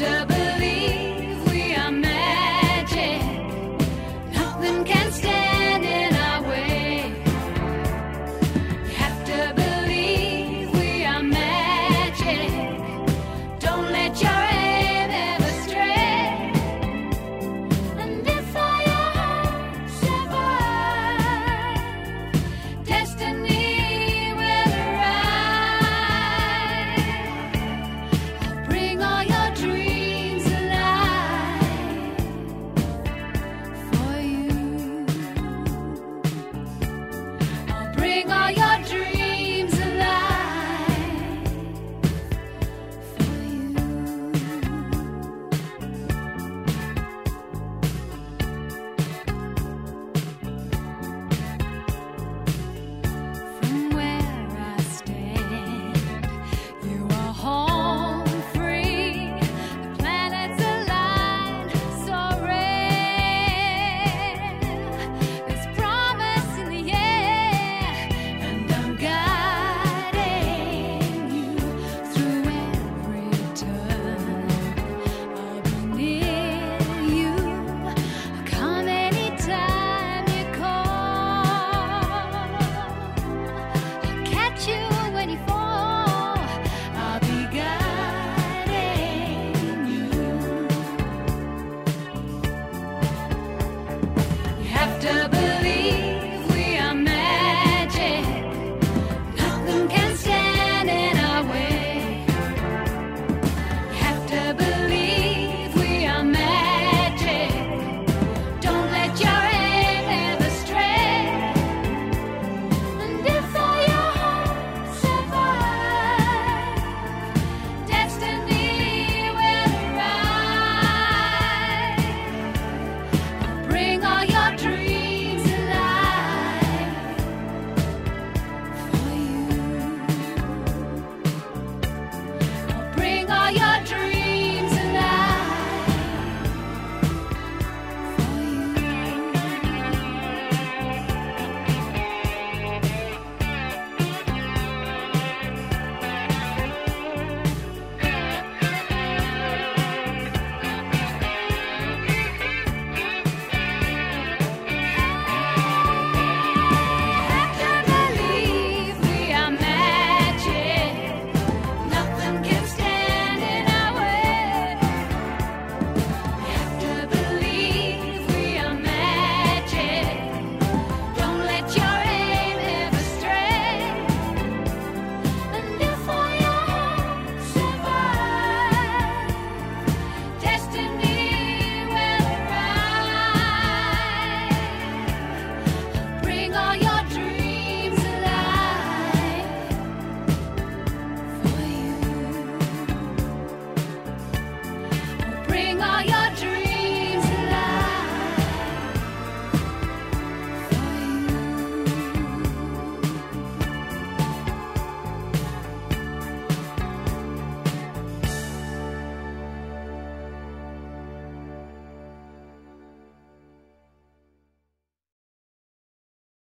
disturbance.